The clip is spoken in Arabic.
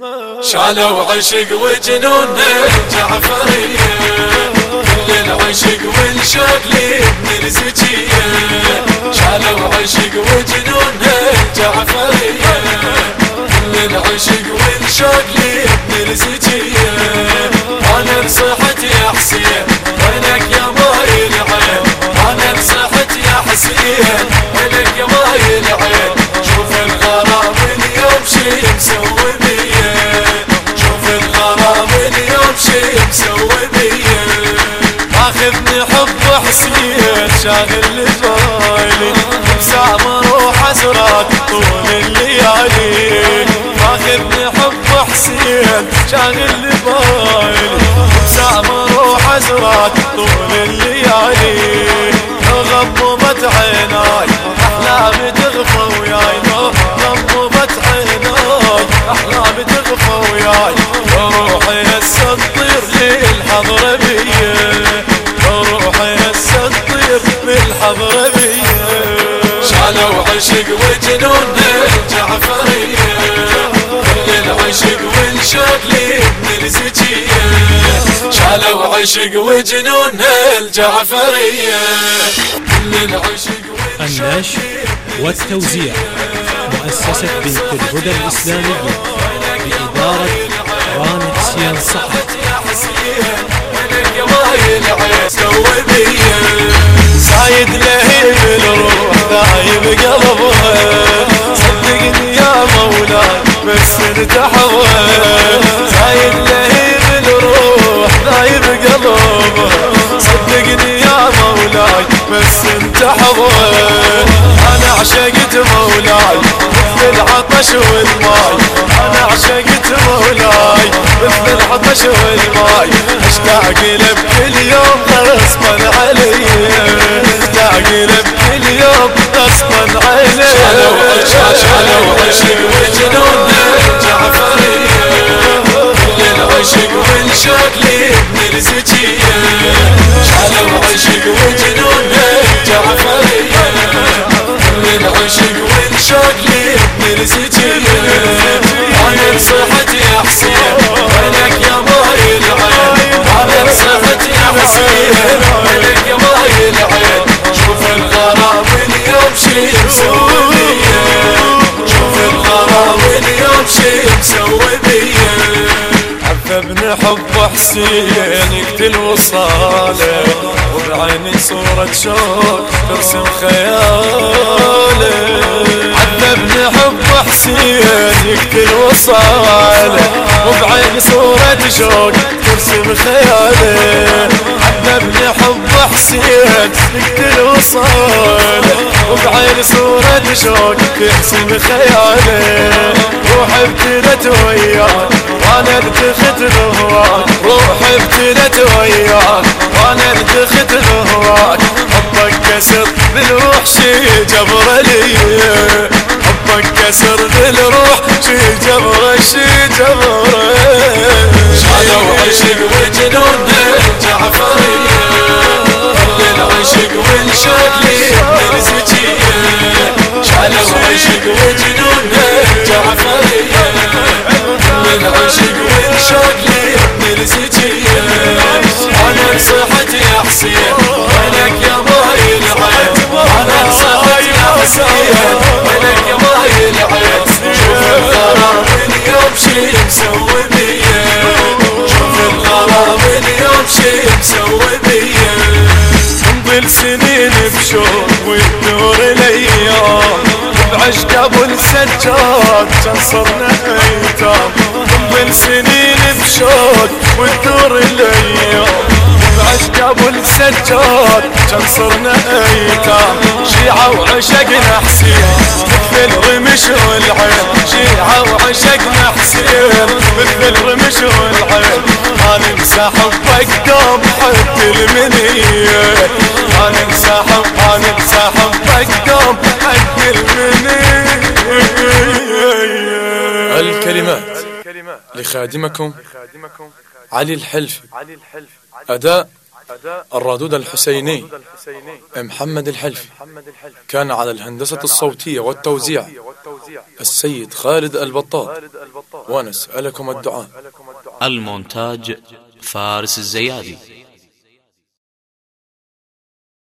شالوا عشق وجنون العشق والشوق لابن الزكية شالوا عشق وجنون العشق والشوق لابن الزكية أنا نصحت يا حسين وينك يا ماي العين أنا نصحت يا حسين وينك يا ماي العين شوف الغرام اليوم شي مسوي. حسين شاغل لبالي بسام روح حسرات طول الليالي. ماخذني حب حسين شاغل لبالي بسام روح حسرات طول بيه شالوا عشق وجنون الجعفريه كل العشق والشوق لابن الزكيه شالوا عشق وجنون الجعفرية. كل العشق النشر والتوزيع مؤسسة بنت الهدى الإسلامية بإدارة رامي حسين صقر لهيب الروح دايب قلبه صدقني يا مولاي بس ارتحوه زايد لهيب الروح دايب قلبه صدقني يا مولاي بس انتحوه أنا عشقت مولاي مثل العطش والماي أنا عشقت مولاي مثل العطش والماي أشتاق له بكل يوم شالوا عشق وجنون الجعفرية شالوا عشق وجنون حب حسين يقتل وصاله وبعيني صورة شوق ترسم خياله. عذبني حب حسين يقتل وصاله وبعيني صورة شوق ترسم خياله. عذبني حب حسين يقتل وصاله وبعيني صورة شوق ترسم خياله. روحي ابتلت وياك وأنا ارتخت بهواك روحي ابتلت وياك وأنا ارتخت بهواك حبك كسر بالروح شي جبر لي. حبك كسر بالروح شي جبر شي جبر. مسوي بيه شوف الغرام اليوم مسوي سنين وتدور كان صرنا ايتام سنين وتدور كان صرنا ايتام شيعة وعشقنا حسين. مثل الرمش والعين شيعة وعشقنا انسى حبك دوم حد المنية. أنا أنسى حب أنا أنسى حبك دوم حد المنية. الكلمات لخادمكم علي الحلفي أداء الرادود الحسيني محمد الحلفي كان على الهندسة الصوتية والتوزيع السيد خالد البطال ونسألكم الدعاء. المونتاج فارس الزيادي.